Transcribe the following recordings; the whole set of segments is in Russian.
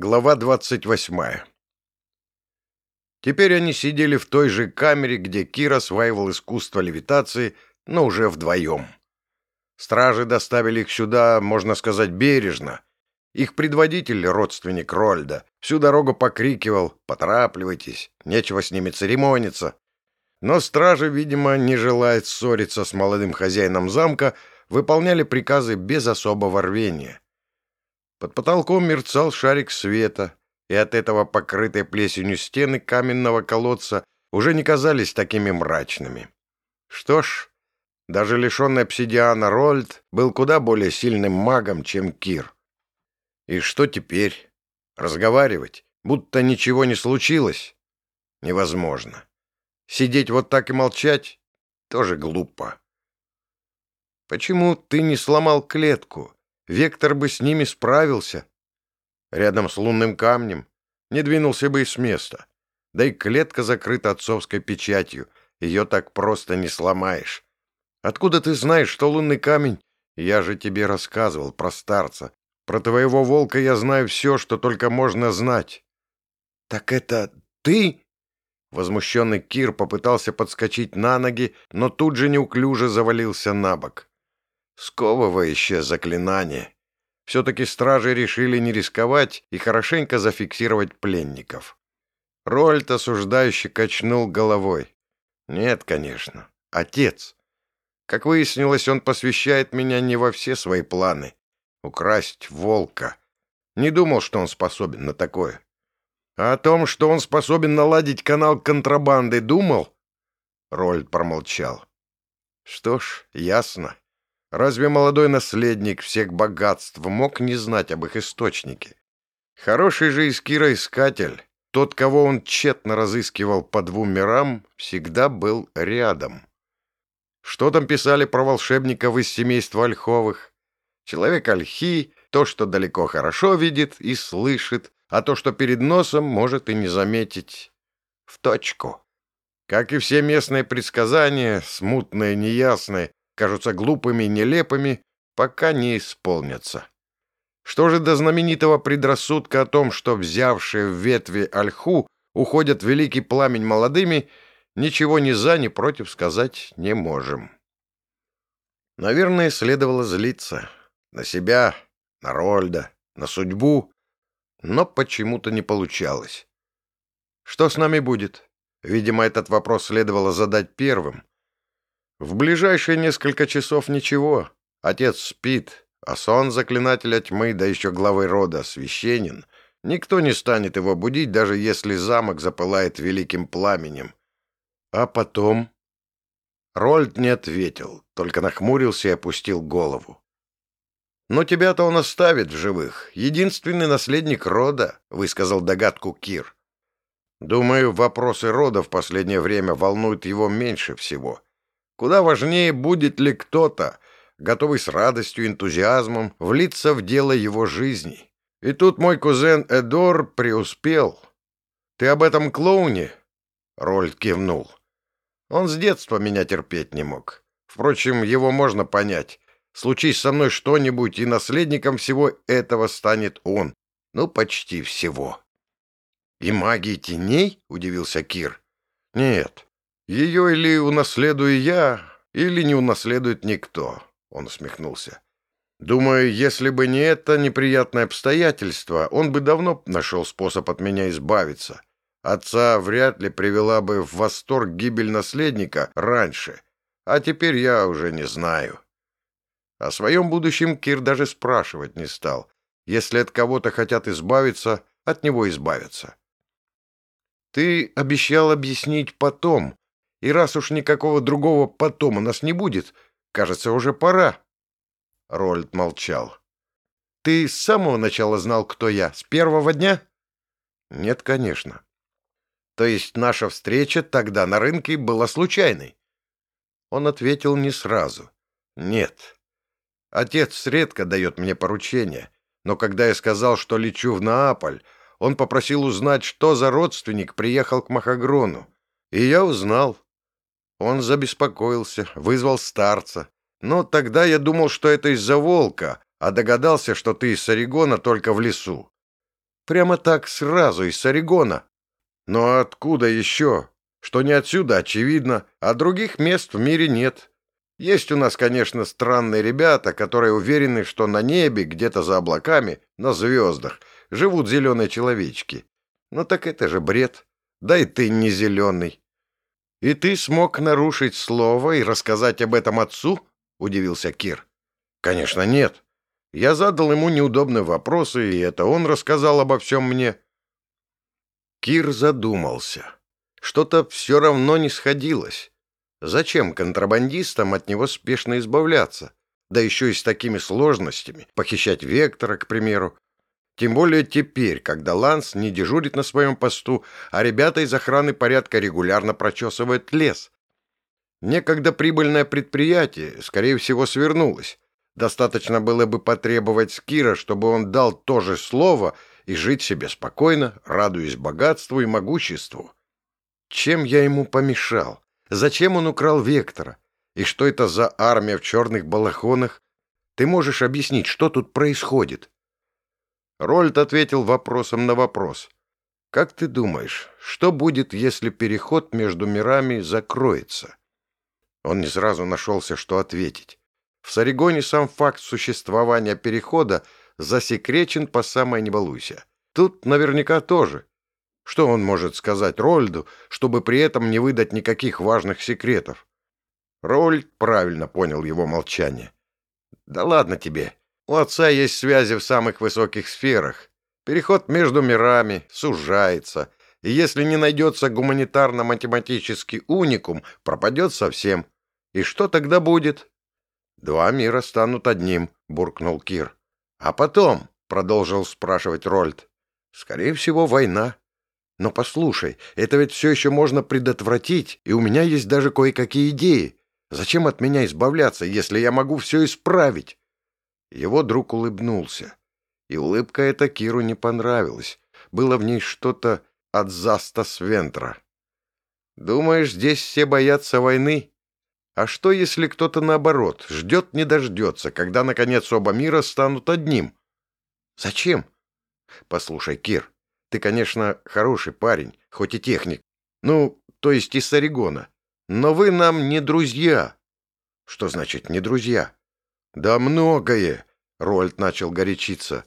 Глава 28 Теперь они сидели в той же камере, где Кир осваивал искусство левитации, но уже вдвоем. Стражи доставили их сюда, можно сказать, бережно. Их предводитель, родственник Рольда, всю дорогу покрикивал «Поторапливайтесь, нечего с ними церемониться». Но стражи, видимо, не желая ссориться с молодым хозяином замка, выполняли приказы без особого рвения. Под потолком мерцал шарик света, и от этого покрытые плесенью стены каменного колодца уже не казались такими мрачными. Что ж, даже лишенный обсидиана Рольд был куда более сильным магом, чем Кир. И что теперь? Разговаривать, будто ничего не случилось? Невозможно. Сидеть вот так и молчать тоже глупо. Почему ты не сломал клетку? Вектор бы с ними справился. Рядом с лунным камнем не двинулся бы и с места. Да и клетка закрыта отцовской печатью. Ее так просто не сломаешь. Откуда ты знаешь, что лунный камень? Я же тебе рассказывал про старца. Про твоего волка я знаю все, что только можно знать. Так это ты? Возмущенный Кир попытался подскочить на ноги, но тут же неуклюже завалился на бок. Сковывающее заклинание. Все-таки стражи решили не рисковать и хорошенько зафиксировать пленников. Рольт осуждающе качнул головой. Нет, конечно. Отец. Как выяснилось, он посвящает меня не во все свои планы. Украсть волка. Не думал, что он способен на такое. А о том, что он способен наладить канал контрабанды, думал? Рольд промолчал. Что ж, ясно. Разве молодой наследник всех богатств мог не знать об их источнике? Хороший же из Кира искатель, тот, кого он тщетно разыскивал по двум мирам, всегда был рядом. Что там писали про волшебников из семейства Ольховых? Человек Ольхи — то, что далеко хорошо видит и слышит, а то, что перед носом, может и не заметить. В точку. Как и все местные предсказания, смутные, неясные, кажутся глупыми нелепыми, пока не исполнятся. Что же до знаменитого предрассудка о том, что взявшие в ветви ольху уходят великий пламень молодыми, ничего ни за, ни против сказать не можем. Наверное, следовало злиться. На себя, на Рольда, на судьбу. Но почему-то не получалось. Что с нами будет? Видимо, этот вопрос следовало задать первым. В ближайшие несколько часов ничего. Отец спит, а сон заклинателя тьмы, да еще главы рода, священен. Никто не станет его будить, даже если замок запылает великим пламенем. А потом... Рольд не ответил, только нахмурился и опустил голову. «Но тебя-то он оставит в живых. Единственный наследник рода», — высказал догадку Кир. «Думаю, вопросы рода в последнее время волнуют его меньше всего. Куда важнее, будет ли кто-то, готовый с радостью и энтузиазмом влиться в дело его жизни. И тут мой кузен Эдор преуспел. «Ты об этом клоуне?» Рольд кивнул. Он с детства меня терпеть не мог. Впрочем, его можно понять. Случись со мной что-нибудь, и наследником всего этого станет он. Ну, почти всего. «И магии теней?» — удивился Кир. «Нет, ее или унаследую я, или не унаследует никто, — он усмехнулся. Думаю, если бы не это неприятное обстоятельство, он бы давно нашел способ от меня избавиться. Отца вряд ли привела бы в восторг гибель наследника раньше, а теперь я уже не знаю. О своем будущем Кир даже спрашивать не стал. Если от кого-то хотят избавиться, от него избавятся. «Ты обещал объяснить потом», и раз уж никакого другого потом у нас не будет, кажется, уже пора. Рольд молчал. Ты с самого начала знал, кто я? С первого дня? Нет, конечно. То есть наша встреча тогда на рынке была случайной? Он ответил не сразу. Нет. Отец редко дает мне поручения, но когда я сказал, что лечу в Нааполь, он попросил узнать, что за родственник приехал к Махагрону. И я узнал. Он забеспокоился, вызвал старца. Но тогда я думал, что это из-за волка, а догадался, что ты из Орегона только в лесу. Прямо так сразу, из Орегона. Но откуда еще? Что не отсюда, очевидно, а других мест в мире нет. Есть у нас, конечно, странные ребята, которые уверены, что на небе, где-то за облаками, на звездах, живут зеленые человечки. Но так это же бред. Да и ты не зеленый. И ты смог нарушить слово и рассказать об этом отцу? Удивился Кир. Конечно, нет. Я задал ему неудобные вопросы, и это он рассказал обо всем мне. Кир задумался. Что-то все равно не сходилось. Зачем контрабандистам от него спешно избавляться? Да еще и с такими сложностями. Похищать Вектора, к примеру. Тем более теперь, когда Ланс не дежурит на своем посту, а ребята из охраны порядка регулярно прочесывают лес. Некогда прибыльное предприятие, скорее всего, свернулось. Достаточно было бы потребовать Скира, чтобы он дал то же слово и жить себе спокойно, радуясь богатству и могуществу. Чем я ему помешал? Зачем он украл Вектора? И что это за армия в черных балахонах? Ты можешь объяснить, что тут происходит?» Рольд ответил вопросом на вопрос. «Как ты думаешь, что будет, если переход между мирами закроется?» Он не сразу нашелся, что ответить. В Саригоне сам факт существования перехода засекречен по самой не. Тут наверняка тоже. Что он может сказать Рольду, чтобы при этом не выдать никаких важных секретов? Рольд правильно понял его молчание. «Да ладно тебе. У отца есть связи в самых высоких сферах. Переход между мирами сужается, и если не найдется гуманитарно-математический уникум, пропадет совсем. И что тогда будет?» «Два мира станут одним», — буркнул Кир. «А потом», — продолжил спрашивать Рольд, — «скорее всего, война. Но послушай, это ведь все еще можно предотвратить, и у меня есть даже кое-какие идеи. Зачем от меня избавляться, если я могу все исправить?» Его друг улыбнулся. И улыбка эта Киру не понравилась. Было в ней что-то от Заста Свентра. «Думаешь, здесь все боятся войны? А что, если кто-то, наоборот, ждет не дождется, когда, наконец, оба мира станут одним? Зачем? Послушай, Кир, ты, конечно, хороший парень, хоть и техник. Ну, то есть из Орегона. Но вы нам не друзья. Что значит не друзья? Да многое, Рольд начал горячиться.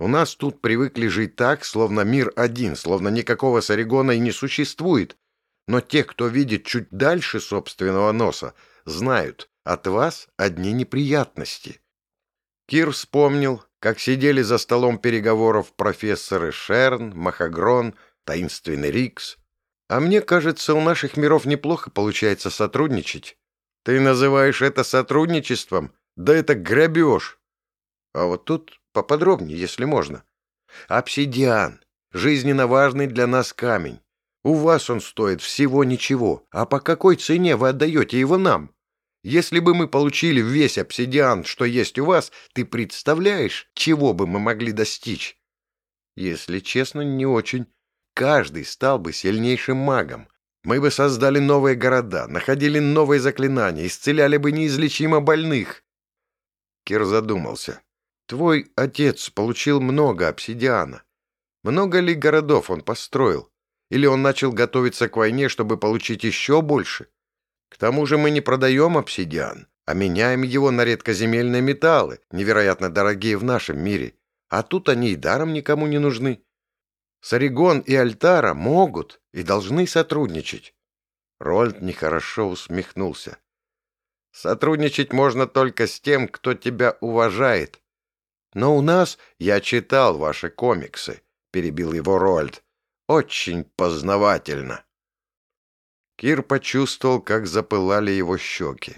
У нас тут привыкли жить так, словно мир один, словно никакого Сарегона и не существует. Но те, кто видит чуть дальше собственного носа, знают, от вас одни неприятности. Кир вспомнил, как сидели за столом переговоров профессоры Шерн, Махагрон, таинственный Рикс. А мне кажется, у наших миров неплохо получается сотрудничать. Ты называешь это сотрудничеством? Да это грабеж. А вот тут поподробнее, если можно. Обсидиан. Жизненно важный для нас камень. У вас он стоит всего ничего. А по какой цене вы отдаете его нам? Если бы мы получили весь обсидиан, что есть у вас, ты представляешь, чего бы мы могли достичь? Если честно, не очень. Каждый стал бы сильнейшим магом. Мы бы создали новые города, находили новые заклинания, исцеляли бы неизлечимо больных. Кир задумался. Твой отец получил много обсидиана. Много ли городов он построил? Или он начал готовиться к войне, чтобы получить еще больше? К тому же мы не продаем обсидиан, а меняем его на редкоземельные металлы, невероятно дорогие в нашем мире. А тут они и даром никому не нужны. Саригон и Альтара могут и должны сотрудничать. Рольд нехорошо усмехнулся. Сотрудничать можно только с тем, кто тебя уважает. Но у нас, я читал ваши комиксы, перебил его Рольд. Очень познавательно. Кир почувствовал, как запылали его щеки.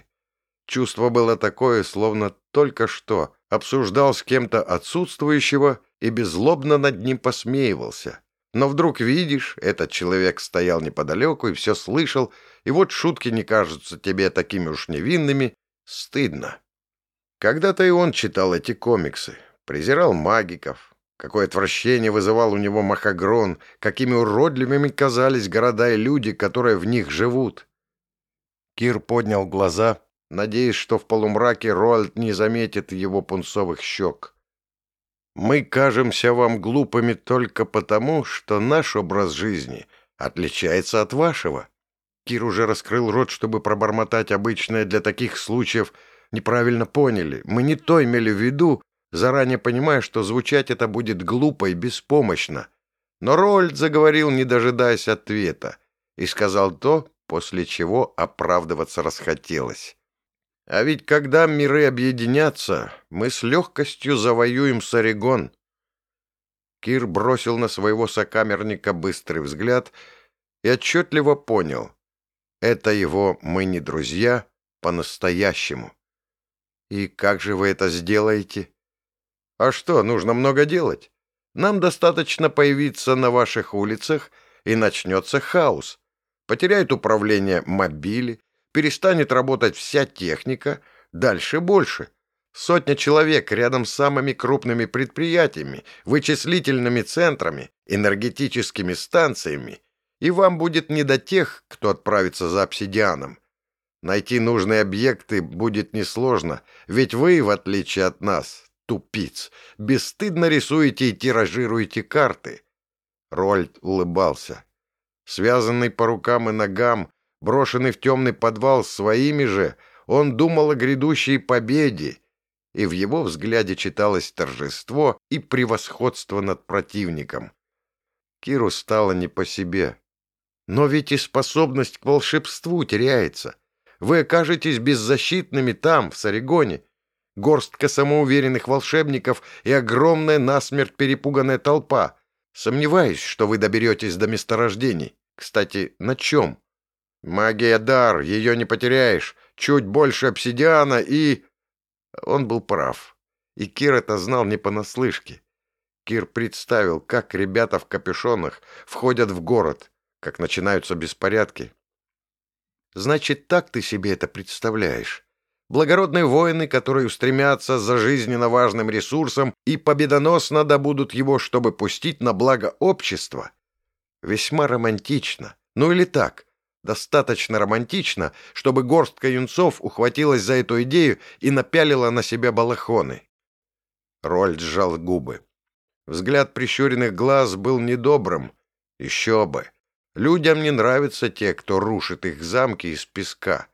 Чувство было такое, словно только что обсуждал с кем-то отсутствующего и беззлобно над ним посмеивался. Но вдруг видишь, этот человек стоял неподалеку и все слышал, и вот шутки не кажутся тебе такими уж невинными. Стыдно. Когда-то и он читал эти комиксы, презирал магиков, Какое отвращение вызывал у него Махагрон, какими уродливыми казались города и люди, которые в них живут. Кир поднял глаза, надеясь, что в полумраке Роальд не заметит его пунцовых щек. Мы кажемся вам глупыми только потому, что наш образ жизни отличается от вашего. Кир уже раскрыл рот, чтобы пробормотать обычное для таких случаев. Неправильно поняли. Мы не то имели в виду, заранее понимая, что звучать это будет глупо и беспомощно. Но Рольд заговорил, не дожидаясь ответа, и сказал то, после чего оправдываться расхотелось. А ведь когда миры объединятся, мы с легкостью завоюем Сарегон. Кир бросил на своего сокамерника быстрый взгляд и отчетливо понял. Это его «мы не друзья» по-настоящему. И как же вы это сделаете? А что, нужно много делать? Нам достаточно появиться на ваших улицах, и начнется хаос. Потеряют управление мобили, перестанет работать вся техника, дальше больше. Сотня человек рядом с самыми крупными предприятиями, вычислительными центрами, энергетическими станциями, и вам будет не до тех, кто отправится за обсидианом. Найти нужные объекты будет несложно, ведь вы, в отличие от нас, тупиц, бесстыдно рисуете и тиражируете карты. Рольд улыбался. Связанный по рукам и ногам, Брошенный в темный подвал своими же, он думал о грядущей победе, и в его взгляде читалось торжество и превосходство над противником. Киру стало не по себе. Но ведь и способность к волшебству теряется. Вы окажетесь беззащитными там, в Сарегоне. Горстка самоуверенных волшебников и огромная насмерть перепуганная толпа. Сомневаюсь, что вы доберетесь до месторождений. Кстати, на чем? Магия дар, ее не потеряешь. Чуть больше обсидиана и... Он был прав. И Кир это знал не понаслышке. Кир представил, как ребята в капюшонах входят в город, как начинаются беспорядки. Значит, так ты себе это представляешь. Благородные воины, которые устремятся за жизненно важным ресурсом и победоносно добудут его, чтобы пустить на благо общества. Весьма романтично. Ну или так достаточно романтично, чтобы горстка юнцов ухватилась за эту идею и напялила на себя балахоны. Рольд сжал губы. Взгляд прищуренных глаз был недобрым. Еще бы. Людям не нравятся те, кто рушит их замки из песка.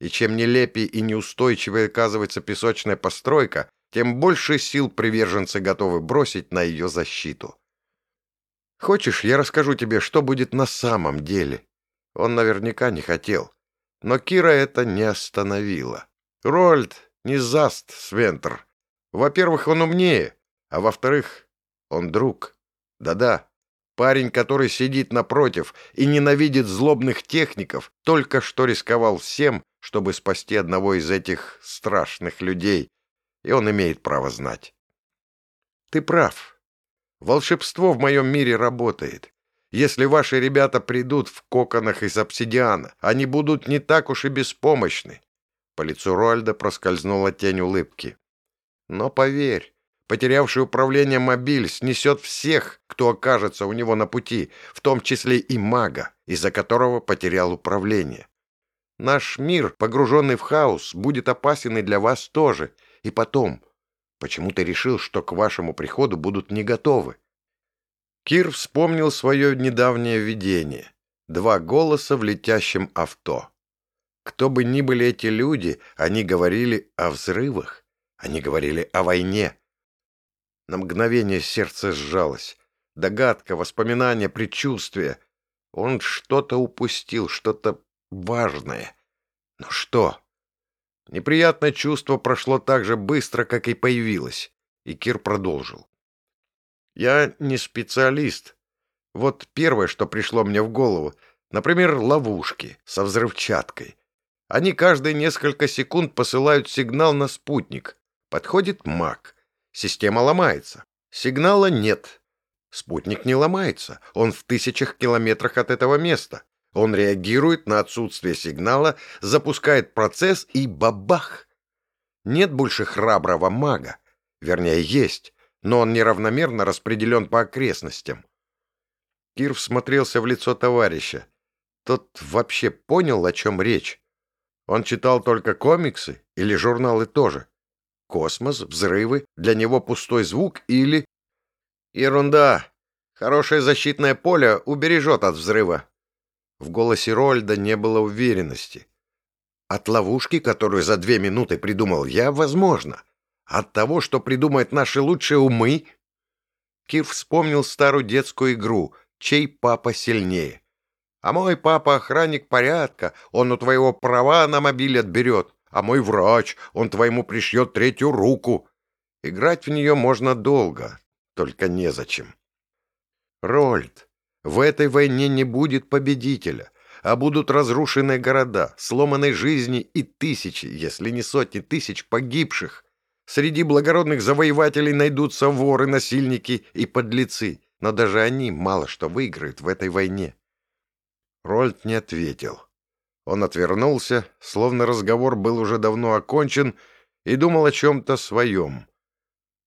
И чем нелепее и неустойчивее оказывается песочная постройка, тем больше сил приверженцы готовы бросить на ее защиту. Хочешь, я расскажу тебе, что будет на самом деле? Он наверняка не хотел. Но Кира это не остановило. Рольд не заст Свентер. Во-первых, он умнее, а во-вторых, он друг. Да-да, парень, который сидит напротив и ненавидит злобных техников, только что рисковал всем, чтобы спасти одного из этих страшных людей, и он имеет право знать. Ты прав. Волшебство в моем мире работает. Если ваши ребята придут в коконах из обсидиана, они будут не так уж и беспомощны. По лицу Рольда проскользнула тень улыбки. Но поверь, потерявший управление мобиль снесет всех, кто окажется у него на пути, в том числе и мага, из-за которого потерял управление. Наш мир, погруженный в хаос, будет опасен и для вас тоже. И потом, почему ты решил, что к вашему приходу будут не готовы? Кир вспомнил свое недавнее видение. Два голоса в летящем авто. Кто бы ни были эти люди, они говорили о взрывах. Они говорили о войне. На мгновение сердце сжалось. Догадка, воспоминания, предчувствие. Он что-то упустил, что-то важное. Но что? Неприятное чувство прошло так же быстро, как и появилось. И Кир продолжил. Я не специалист. Вот первое, что пришло мне в голову, например, ловушки со взрывчаткой. Они каждые несколько секунд посылают сигнал на спутник. Подходит маг. Система ломается. Сигнала нет. Спутник не ломается. Он в тысячах километрах от этого места. Он реагирует на отсутствие сигнала, запускает процесс и бабах! Нет больше храброго мага. Вернее, есть но он неравномерно распределен по окрестностям. Кир всмотрелся в лицо товарища. Тот вообще понял, о чем речь. Он читал только комиксы или журналы тоже. Космос, взрывы, для него пустой звук или... Ерунда. Хорошее защитное поле убережет от взрыва. В голосе Рольда не было уверенности. От ловушки, которую за две минуты придумал я, возможно. От того, что придумают наши лучшие умы... Кир вспомнил старую детскую игру «Чей папа сильнее?». А мой папа охранник порядка, он у твоего права на мобиль отберет, а мой врач, он твоему пришьет третью руку. Играть в нее можно долго, только незачем. Рольд, в этой войне не будет победителя, а будут разрушены города, сломанные жизни и тысячи, если не сотни тысяч погибших. Среди благородных завоевателей найдутся воры, насильники и подлецы, но даже они мало что выиграют в этой войне. Рольд не ответил. Он отвернулся, словно разговор был уже давно окончен, и думал о чем-то своем.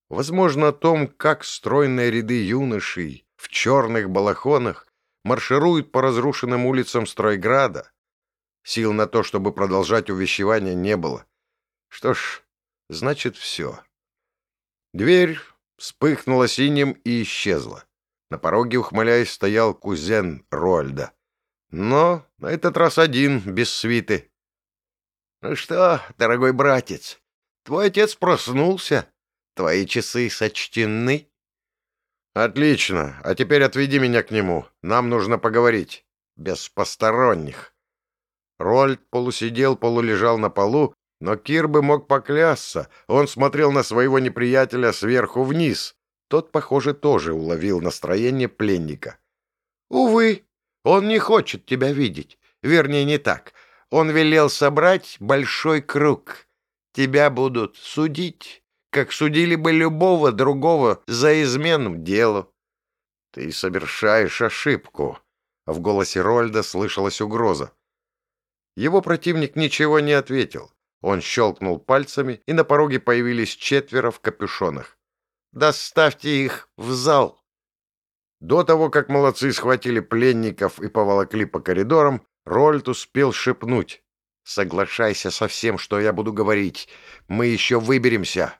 Возможно, о том, как стройные ряды юношей в черных балахонах маршируют по разрушенным улицам Стройграда. Сил на то, чтобы продолжать увещевание, не было. Что ж, значит, все. Дверь вспыхнула синим и исчезла. На пороге, ухмыляясь, стоял кузен Рольда. Но на этот раз один, без свиты. — Ну что, дорогой братец, твой отец проснулся. Твои часы сочтены. — Отлично. А теперь отведи меня к нему. Нам нужно поговорить. Без посторонних. Рольд полусидел, полулежал на полу, но Кир бы мог поклясться. Он смотрел на своего неприятеля сверху вниз. Тот, похоже, тоже уловил настроение пленника. — Увы, он не хочет тебя видеть. Вернее, не так. Он велел собрать большой круг. Тебя будут судить, как судили бы любого другого за измену делу. Ты совершаешь ошибку. В голосе Рольда слышалась угроза. Его противник ничего не ответил. Он щелкнул пальцами, и на пороге появились четверо в капюшонах. «Доставьте их в зал!» До того, как молодцы схватили пленников и поволокли по коридорам, Рольд успел шепнуть. «Соглашайся со всем, что я буду говорить. Мы еще выберемся.